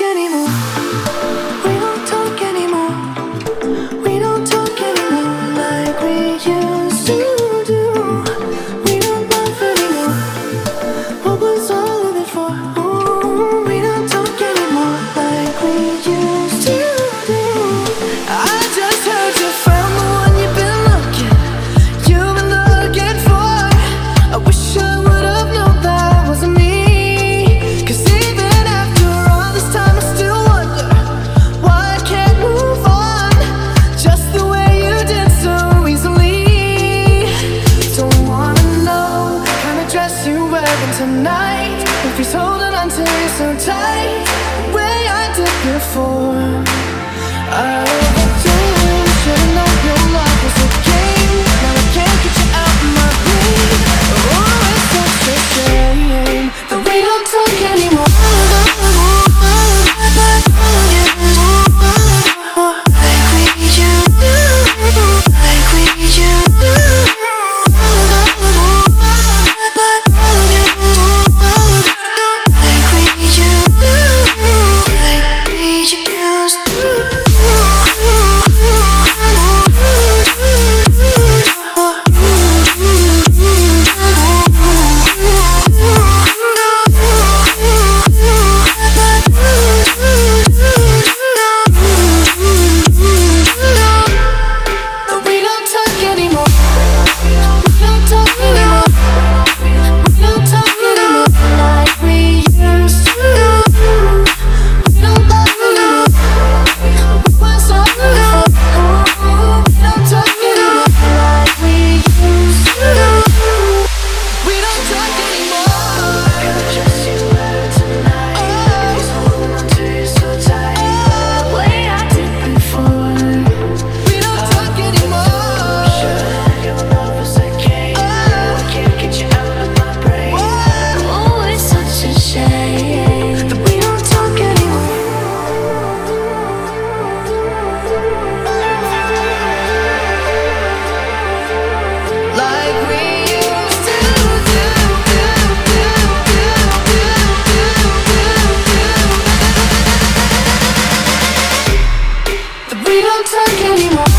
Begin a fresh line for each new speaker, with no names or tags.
anymore. to heaven tonight. If he's holding on to you so tight Way I did before. don't talk anymore.